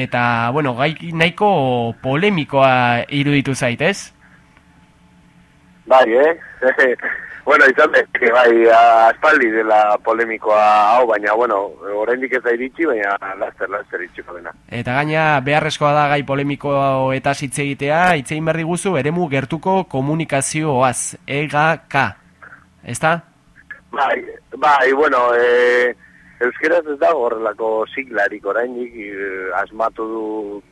Eta, bueno, gai nahiko polemikoa iruditu zaitez? Bai, eh? bueno, izan que bai, aspaldi dela polemikoa hau, baina, bueno, oraindik ez da iritsi, baina laster, laster itxiko dena. Eta gaina, beharrezkoa da gai polemiko eta hitz egitea, itzein berdi guzu, eremu gertuko komunikazioaz, EGK, ezta? Bai, bai, bueno, eh, Euskeraz ez dago horrelako siglarik oraindik eh, asmatu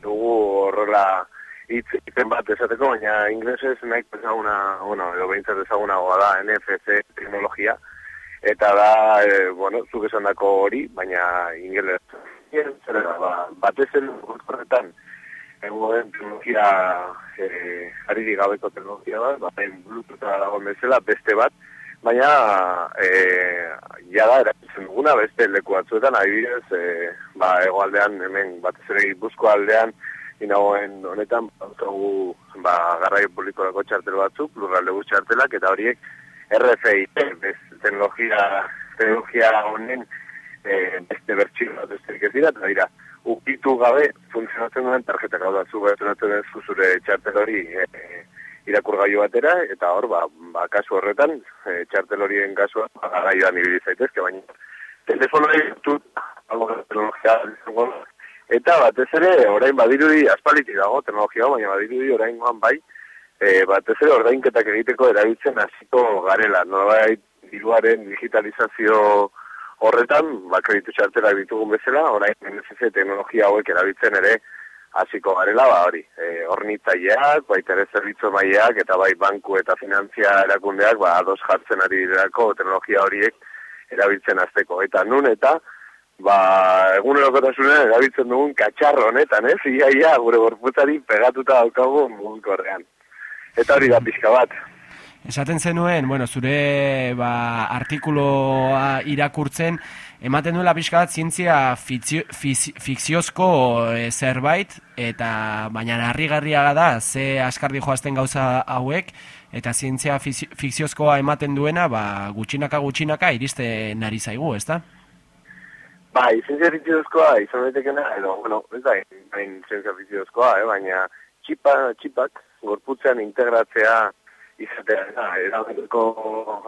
dugu horrela hitz egiten bat esateko, baina inglesez nahi ezaguna, bueno, edo behintzat ezaguna da NFC teknologia, eta da, e, bueno, zuk esan dako hori, baina ingeles. Zerera, ba, batez zen horretan, egoen teknologia, e, ari digabeko teknologia bat, baina bluetootha dago bezala, beste bat, baina e, jada erabiltzen duguna beste leku batzuetan adibidez e, ba egoaldean hemen batez ere Gipuzko aldean inagoen honetan autogu ba garraio publikorako txartel batzuk lurralde gutxi txartelak eta horiek RFI bez teknologia teknologia honen e, beste bertxio bat ez dira eta dira ukitu gabe funtzionatzen duen tarjeta gau da zu zure txartel hori e, irakurgailu batera, eta hor, ba, ba kasu horretan, e, txartel horien kasua, ba, garaioan ibili zaitezke, baina telefono ditut, eta batez ere, orain badirudi, aspaliti dago, teknologia, baina badirudi orain goan bai, e, batez ere, ordainketak egiteko erabiltzen hasiko garela, bai, diruaren digitalizazio horretan, ba, kreditu txartela ditugun bezala, orain NSC teknologia hauek erabiltzen ere, hasiko garela, ba hori, e, ornitzaileak, baita ere zerbitzu maileak, eta bai banku eta finantzia erakundeak, ba ados jartzen ari dirako teknologia horiek erabiltzen azteko. Eta nun eta, ba, egun erabiltzen dugun katxarro honetan, ez? Ia, ia, gure gorputzari pegatuta daukagu mugikorrean. Eta hori da pixka bat. Esaten zenuen, bueno, zure ba, artikuloa irakurtzen, ematen duela pixka bat zientzia fikziozko e, zerbait, eta baina harrigarriaga da, ze askardi joazten gauza hauek, eta zientzia fikziozkoa ematen duena, ba, gutxinaka gutxinaka iriste nari zaigu, ezta? Bai, zientzia fikziozkoa izan betekena, edo, bueno, ez da, zientzia fikziozkoa, eh, baina txipa, txipak, gorputzean integratzea, izatea da, erabateko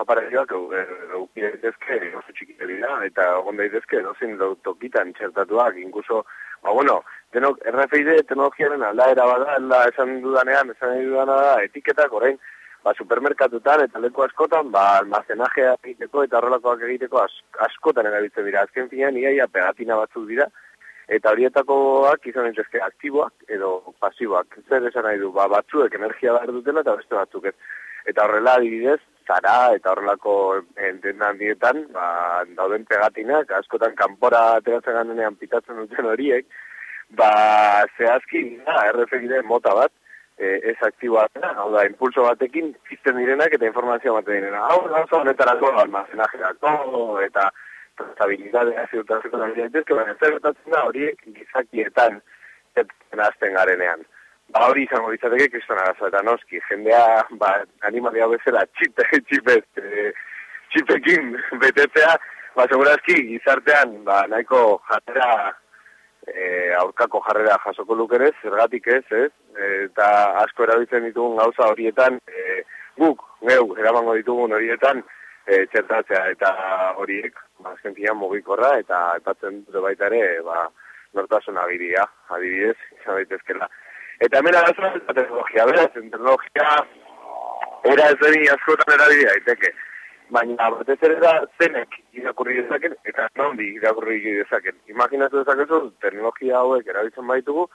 aparezioak eukide daitezke oso txikite dira, eta egon daitezke dozin tokitan txertatuak, inkuso, ba bueno, denok RFID teknologiaren aldaera bada, alda esan dudanean, esan dudana da, etiketak orain, ba, supermerkatutan eta leku askotan, ba, almazenajea egiteko eta horrelakoak egiteko askotan erabiltzen dira. Azken finean, iaia pegatina batzuk dira, eta horietakoak izan entzezke aktiboak edo pasiboak. Zer esan nahi du, ba, batzuek energia behar dutela eta beste batzuk ez. Eta horrela adibidez, zara eta horrelako entendan dietan, ba, dauden pegatinak, askotan kanpora ateratzen ganenean pitatzen duten horiek, ba, zehazki, da, RFID mota bat, e, ez aktiboa da, hau da, impulso batekin pizten direnak eta informazio batean direna. Hau da, honetarako almazenajerako eta estabilitatea ziurtatzeko nahi daitezke, baina zer gertatzen da horiek gizakietan etzen azten garenean. Ba hori izango ditzateke kriston arazo eta noski, jendea ba, animalia bezala txipe, txipe, e, txipekin betetzea, ba segurazki gizartean ba, nahiko jarrera e, aurkako jarrera jasoko lukerez, zergatik ez, ez? eta asko erabiltzen ditugun gauza horietan, e, guk, geu, eramango ditugun horietan, e, txertatzea eta horiek, ba, azken finan mugikorra, eta epatzen dute baita ere, ba, nortasun agiria, adibidez, izan daitezkela. Eta hemen arazoa ez teknologia, beraz, teknologia era ez deni askotan erabidea, daiteke. Baina, batez ere da, zenek irakurri dezaken, eta nondi irakurri dezaken. Imaginatu dezakezu, teknologia hauek erabiltzen baitugu,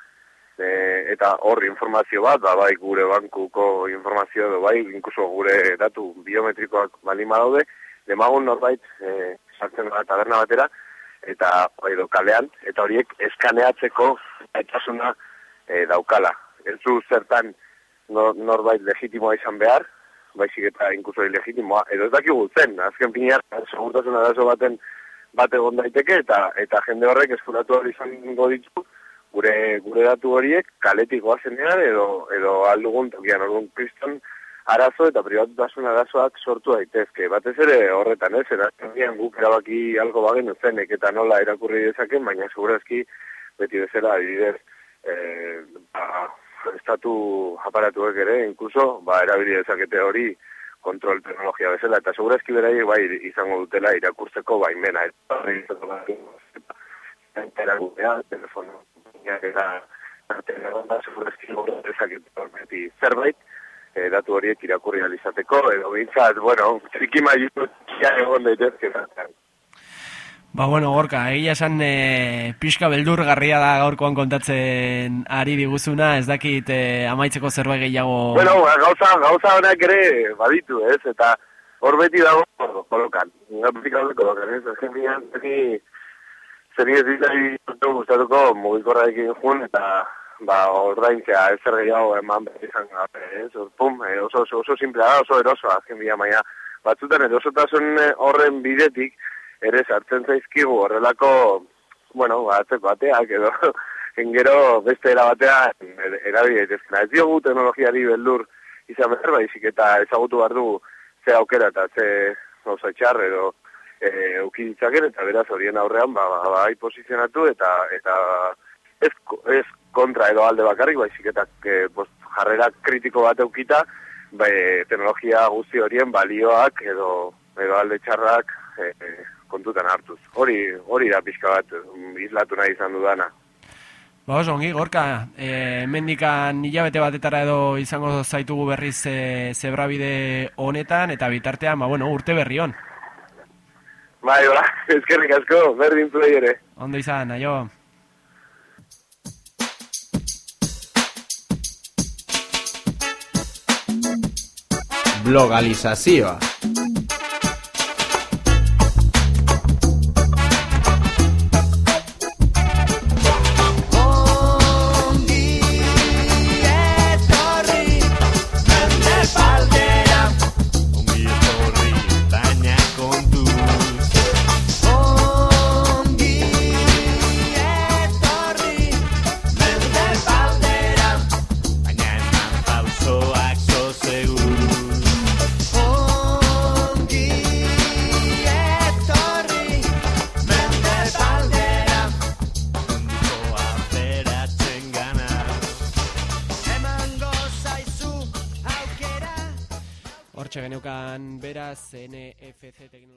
e, eta hor informazio bat, ba, bai gure bankuko informazio, da, bai, inkuso gure datu biometrikoak balima daude, demagun norbait, e, sartzen da taberna batera, eta bai kalean, eta horiek eskaneatzeko aitasuna e, daukala. Ez du zertan norbait legitimoa izan behar, baizik eta inkuso ilegitimoa, edo ez dakigu zen, azken pinear, segurtasun arazo baten bat egon daiteke, eta eta jende horrek eskuratu hori izan ditu, gure, gure datu horiek kaletik goazenean, edo, edo aldugun tokian, orduan kriston, arazo eta pribatutasun arazoak sortu daitezke. Batez ere horretan, ez, erazken guk erabaki algo bagen zenek eta nola erakurri dezaken, baina segurazki beti bezala adibidez e, ba, estatu aparatuek ere, inkluso, ba, erabili dezakete hori kontrol teknologia bezala, eta segurazki berai bai izango dutela irakurtzeko baimena, eta enteragutea, telefono, eta eta segurazki dezakete hori zerbait, e, datu horiek irakurri alizateko, edo bintzat, bueno, trikima jutia egon daitezke, Ba, bueno, gorka, egia esan e, pixka beldurgarria da gaurkoan kontatzen ari diguzuna, ez dakit e, amaitzeko zerbait gehiago... Bueno, ba, gauza, gauza honak ere baditu, ez, eta hor beti dago kolokan. Gabetik hau kolokan, ez, ez genian, zeni, ez ditai gustatuko mugikorra ekin jun, eta ba, ordaintzea ez zer gehiago eman izan gabe, ez, pum, e, oso, oso, oso simplea da, oso erosoa, azken bila, baina batzutan erosotasun horren bidetik, ere sartzen zaizkigu horrelako, bueno, batzeko bateak edo engero beste era batean erabide daitezkena. Ez diogu teknologiari beldur izan behar baizik eta ezagutu behar du ze aukera eta ze gauza txar edo e, ukiditzaken eta beraz horien aurrean ba, ba, bai posizionatu eta eta ez, ez kontra edo alde bakarrik baizik eta e, post, jarrera kritiko bat eukita bai, teknologia guzti horien balioak edo, edo alde txarrak e, kontutan hartuz. Hori, hori da pixka bat, mm, islatu nahi izan dudana. Ba, oso, ongi, gorka, e, mendikan hilabete batetara edo izango zaitugu berriz e, zebrabide honetan, eta bitartean, ba, bueno, urte berri hon. Bai, ba, ezkerrik asko, berdin play ere. Ondo izan, aio. blogalización hortxe geneukan beraz NFC teknologia.